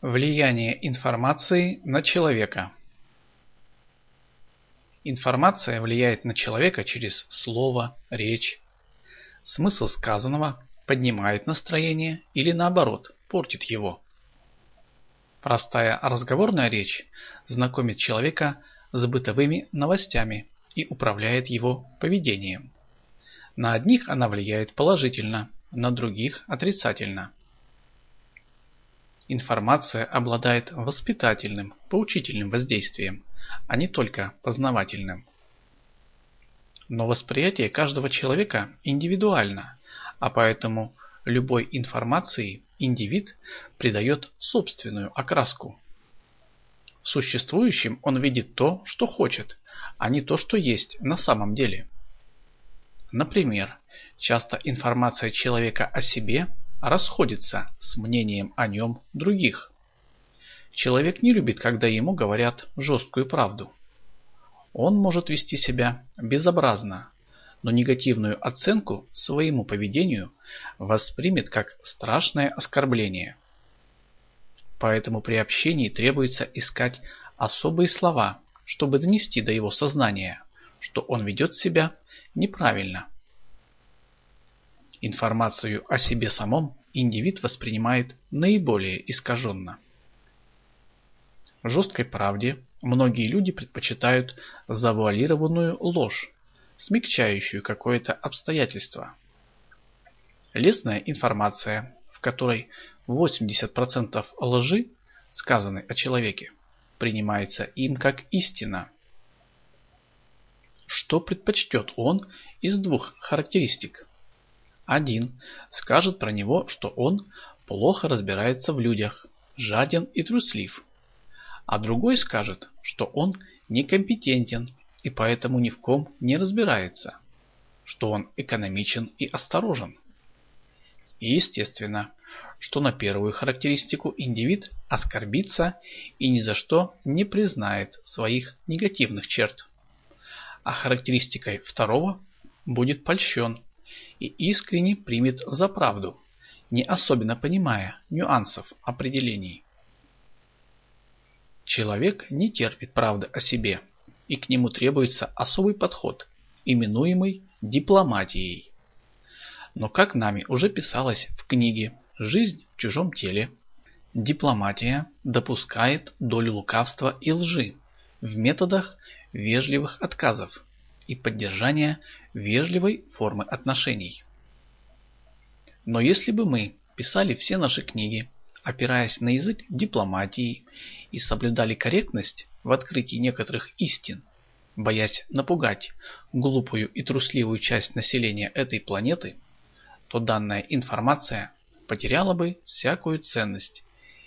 Влияние информации на человека Информация влияет на человека через слово, речь. Смысл сказанного поднимает настроение или наоборот, портит его. Простая разговорная речь знакомит человека с бытовыми новостями и управляет его поведением. На одних она влияет положительно, на других отрицательно. Информация обладает воспитательным, поучительным воздействием, а не только познавательным. Но восприятие каждого человека индивидуально, а поэтому любой информации индивид придает собственную окраску. В существующем он видит то, что хочет, а не то, что есть на самом деле. Например, часто информация человека о себе расходится с мнением о нем других. Человек не любит, когда ему говорят жесткую правду. Он может вести себя безобразно, но негативную оценку своему поведению воспримет как страшное оскорбление. Поэтому при общении требуется искать особые слова, чтобы донести до его сознания, что он ведет себя неправильно. Информацию о себе самом индивид воспринимает наиболее искаженно. Жесткой правде многие люди предпочитают завуалированную ложь, смягчающую какое-то обстоятельство. Лесная информация, в которой 80% лжи, сказанной о человеке, принимается им как истина. Что предпочтет он из двух характеристик? Один скажет про него, что он плохо разбирается в людях, жаден и труслив. А другой скажет, что он некомпетентен и поэтому ни в ком не разбирается, что он экономичен и осторожен. И естественно, что на первую характеристику индивид оскорбится и ни за что не признает своих негативных черт. А характеристикой второго будет польщен и искренне примет за правду, не особенно понимая нюансов определений. Человек не терпит правды о себе, и к нему требуется особый подход, именуемый дипломатией. Но как нами уже писалось в книге «Жизнь в чужом теле», дипломатия допускает долю лукавства и лжи в методах вежливых отказов и поддержания вежливой формы отношений. Но если бы мы писали все наши книги, опираясь на язык дипломатии и соблюдали корректность в открытии некоторых истин, боясь напугать глупую и трусливую часть населения этой планеты, то данная информация потеряла бы всякую ценность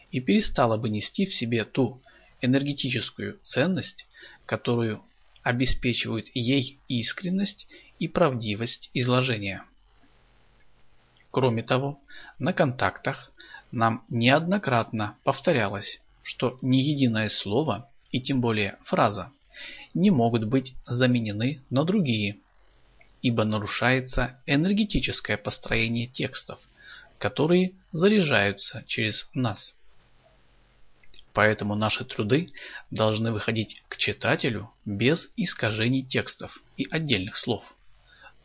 и перестала бы нести в себе ту энергетическую ценность, которую обеспечивают ей искренность и правдивость изложения. Кроме того, на контактах нам неоднократно повторялось, что ни единое слово и тем более фраза не могут быть заменены на другие, ибо нарушается энергетическое построение текстов, которые заряжаются через нас. Поэтому наши труды должны выходить к читателю без искажений текстов и отдельных слов,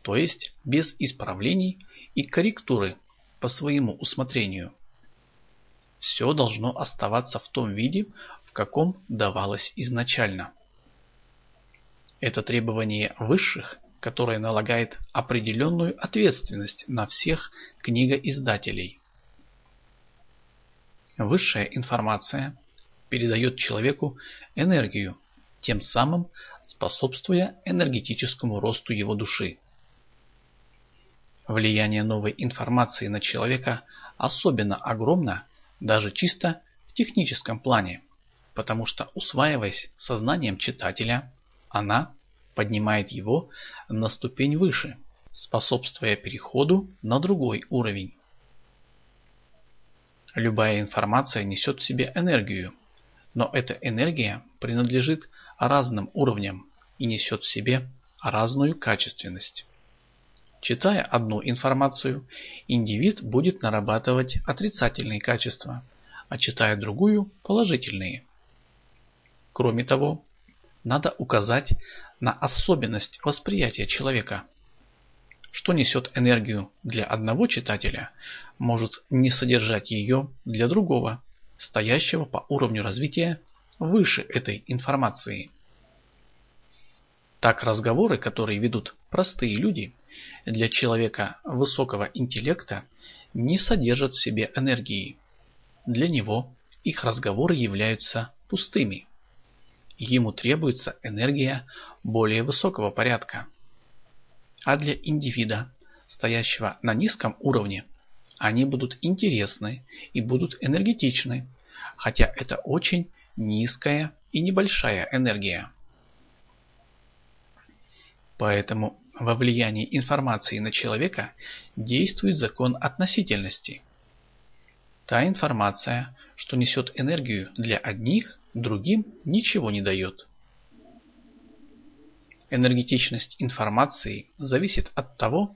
то есть без исправлений и корректуры по своему усмотрению. Все должно оставаться в том виде, в каком давалось изначально. Это требование высших, которое налагает определенную ответственность на всех книгоиздателей. Высшая информация передает человеку энергию, тем самым способствуя энергетическому росту его души. Влияние новой информации на человека особенно огромно даже чисто в техническом плане, потому что усваиваясь сознанием читателя, она поднимает его на ступень выше, способствуя переходу на другой уровень. Любая информация несет в себе энергию, но эта энергия принадлежит разным уровням и несет в себе разную качественность. Читая одну информацию, индивид будет нарабатывать отрицательные качества, а читая другую – положительные. Кроме того, надо указать на особенность восприятия человека. Что несет энергию для одного читателя, может не содержать ее для другого, стоящего по уровню развития выше этой информации. Так разговоры, которые ведут простые люди, для человека высокого интеллекта не содержат в себе энергии. Для него их разговоры являются пустыми. Ему требуется энергия более высокого порядка. А для индивида, стоящего на низком уровне, они будут интересны и будут энергетичны, хотя это очень низкая и небольшая энергия. Поэтому во влиянии информации на человека действует закон относительности. Та информация, что несет энергию для одних, другим ничего не дает. Энергетичность информации зависит от того,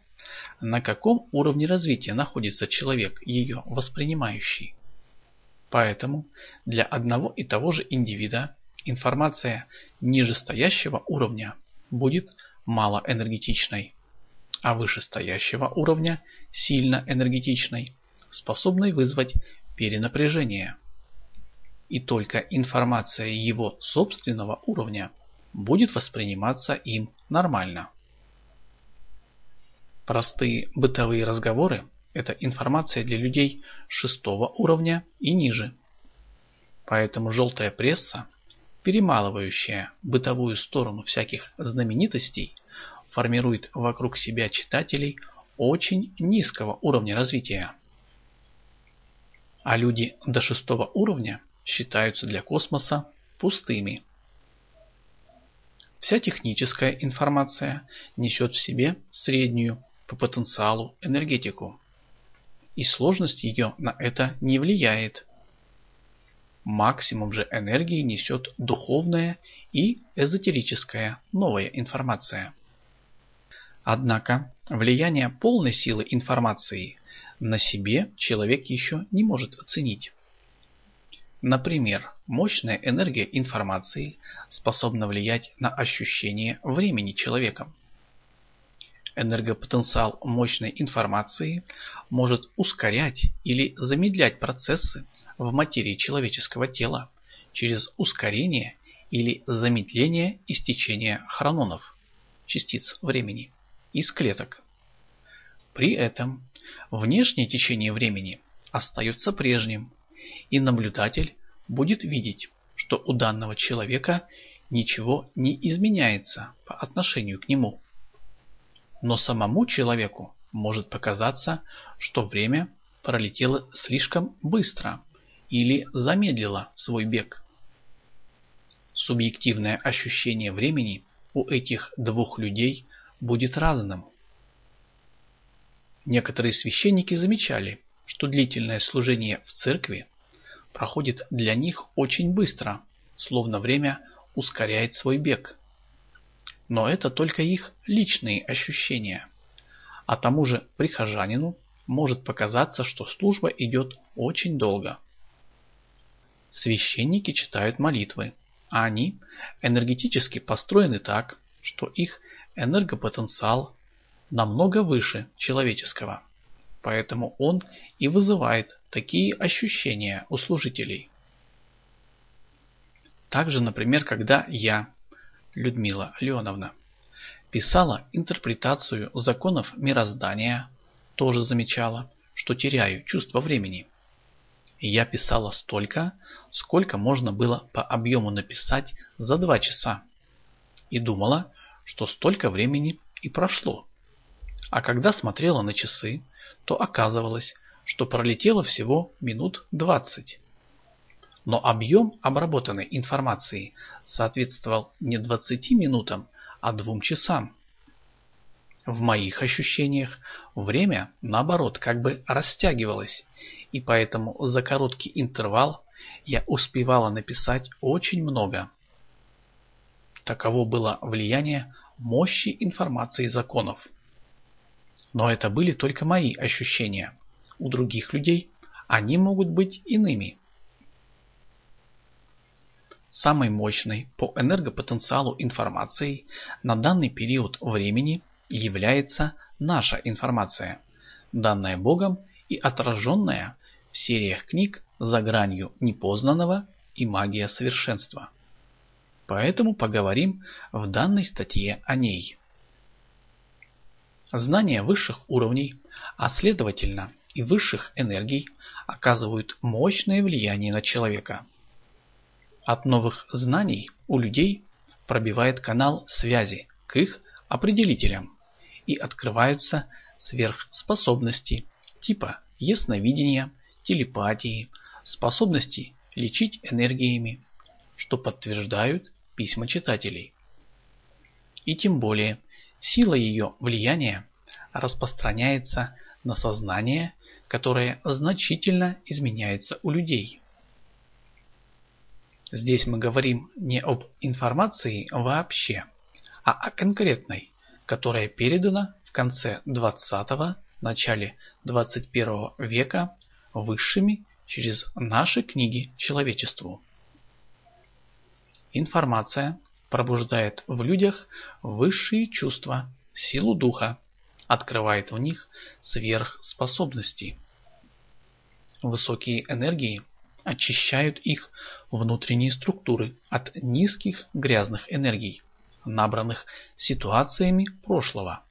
на каком уровне развития находится человек, ее воспринимающий. Поэтому для одного и того же индивида информация нижестоящего уровня будет малоэнергетичной, а вышестоящего уровня сильно энергетичной, способной вызвать перенапряжение. И только информация его собственного уровня будет восприниматься им нормально. Простые бытовые разговоры – это информация для людей шестого уровня и ниже. Поэтому желтая пресса перемалывающая бытовую сторону всяких знаменитостей, формирует вокруг себя читателей очень низкого уровня развития. А люди до шестого уровня считаются для космоса пустыми. Вся техническая информация несет в себе среднюю по потенциалу энергетику. И сложность ее на это не влияет. Максимум же энергии несет духовная и эзотерическая новая информация. Однако влияние полной силы информации на себе человек еще не может оценить. Например, мощная энергия информации способна влиять на ощущение времени человеком. Энергопотенциал мощной информации может ускорять или замедлять процессы в материи человеческого тела через ускорение или замедление истечения хрононов, частиц времени, из клеток. При этом внешнее течение времени остается прежним, и наблюдатель будет видеть, что у данного человека ничего не изменяется по отношению к нему. Но самому человеку может показаться, что время пролетело слишком быстро или замедлила свой бег. Субъективное ощущение времени у этих двух людей будет разным. Некоторые священники замечали, что длительное служение в церкви проходит для них очень быстро, словно время ускоряет свой бег. Но это только их личные ощущения. А тому же прихожанину может показаться, что служба идет очень долго. Священники читают молитвы, а они энергетически построены так, что их энергопотенциал намного выше человеческого. Поэтому он и вызывает такие ощущения у служителей. Также, например, когда я, Людмила Леоновна, писала интерпретацию законов мироздания, тоже замечала, что теряю чувство времени я писала столько, сколько можно было по объему написать за два часа. И думала, что столько времени и прошло. А когда смотрела на часы, то оказывалось, что пролетело всего минут 20. Но объем обработанной информации соответствовал не 20 минутам, а 2 часам. В моих ощущениях время, наоборот, как бы растягивалось, и поэтому за короткий интервал я успевала написать очень много. Таково было влияние мощи информации законов. Но это были только мои ощущения. У других людей они могут быть иными. Самой мощной по энергопотенциалу информацией на данный период времени является наша информация, данная Богом и отраженная в сериях книг «За гранью непознанного» и «Магия совершенства». Поэтому поговорим в данной статье о ней. Знания высших уровней, а следовательно и высших энергий, оказывают мощное влияние на человека. От новых знаний у людей пробивает канал связи к их определителям и открываются сверхспособности типа ясновидения, телепатии, способности лечить энергиями, что подтверждают письма читателей. И тем более сила ее влияния распространяется на сознание, которое значительно изменяется у людей. Здесь мы говорим не об информации вообще, а о конкретной, которая передана в конце 20-го, начале 21 века высшими через наши книги человечеству. Информация пробуждает в людях высшие чувства, силу духа, открывает в них сверхспособности. Высокие энергии очищают их внутренние структуры от низких грязных энергий, набранных ситуациями прошлого.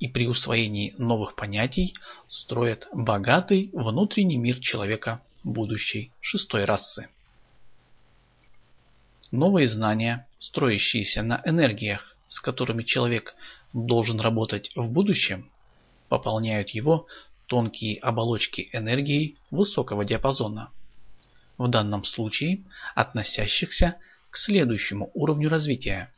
И при усвоении новых понятий строят богатый внутренний мир человека будущей шестой расы. Новые знания, строящиеся на энергиях, с которыми человек должен работать в будущем, пополняют его тонкие оболочки энергии высокого диапазона – в данном случае относящихся к следующему уровню развития.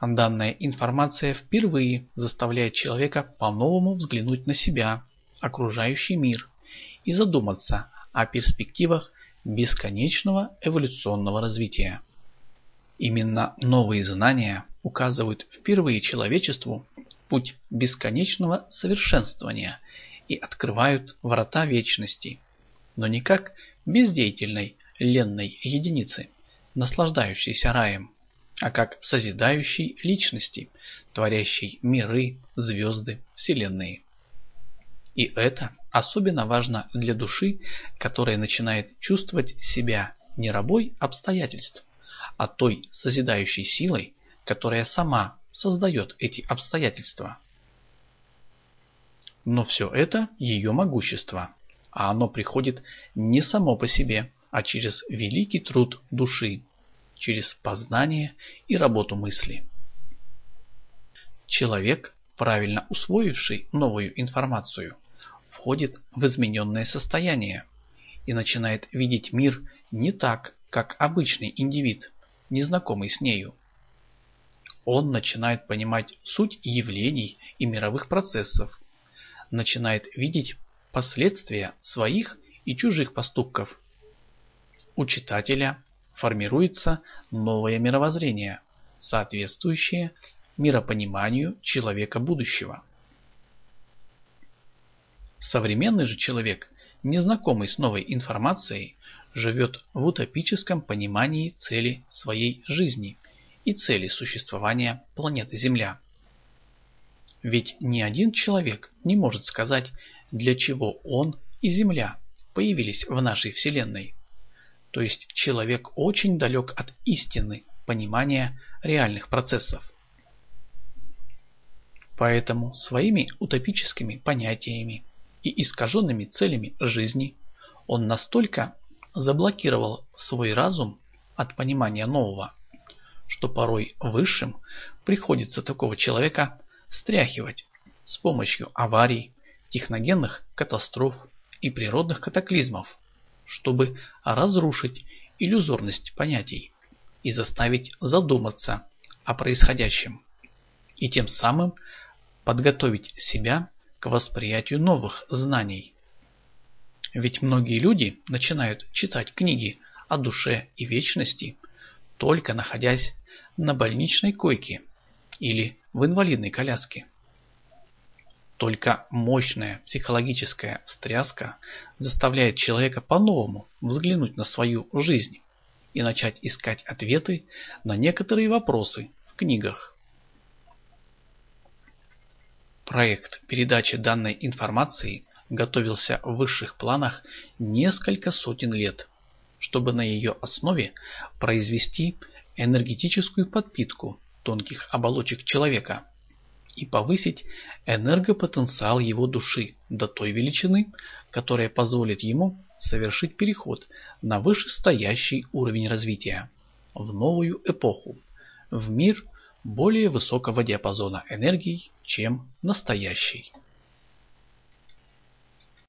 Данная информация впервые заставляет человека по-новому взглянуть на себя, окружающий мир и задуматься о перспективах бесконечного эволюционного развития. Именно новые знания указывают впервые человечеству путь бесконечного совершенствования и открывают врата вечности – но не как бездеятельной, ленной единицы, наслаждающейся раем, а как созидающей личности, творящей миры, звезды, вселенные. И это особенно важно для души, которая начинает чувствовать себя не рабой обстоятельств, а той созидающей силой, которая сама создает эти обстоятельства. Но все это ее могущество, а оно приходит не само по себе, а через великий труд души, через познание и работу мысли. Человек, правильно усвоивший новую информацию, входит в измененное состояние и начинает видеть мир не так, как обычный индивид, незнакомый с нею. Он начинает понимать суть явлений и мировых процессов, начинает видеть последствия своих и чужих поступков. У читателя формируется новое мировоззрение, соответствующее миропониманию человека будущего. Современный же человек, незнакомый с новой информацией, живет в утопическом понимании цели своей жизни и цели существования планеты Земля. Ведь ни один человек не может сказать для чего он и Земля появились в нашей Вселенной. То есть человек очень далек от истины, понимания реальных процессов. Поэтому своими утопическими понятиями и искаженными целями жизни он настолько заблокировал свой разум от понимания нового, что порой высшим приходится такого человека стряхивать с помощью аварий, техногенных катастроф и природных катаклизмов, чтобы разрушить иллюзорность понятий и заставить задуматься о происходящем, и тем самым подготовить себя к восприятию новых знаний. Ведь многие люди начинают читать книги о душе и вечности, только находясь на больничной койке или в инвалидной коляске. Только мощная психологическая встряска заставляет человека по-новому взглянуть на свою жизнь и начать искать ответы на некоторые вопросы в книгах. Проект передачи данной информации готовился в высших планах несколько сотен лет, чтобы на ее основе произвести энергетическую подпитку тонких оболочек человека и повысить энергопотенциал его души до той величины, которая позволит ему совершить переход на вышестоящий уровень развития, в новую эпоху, в мир более высокого диапазона энергий, чем настоящий.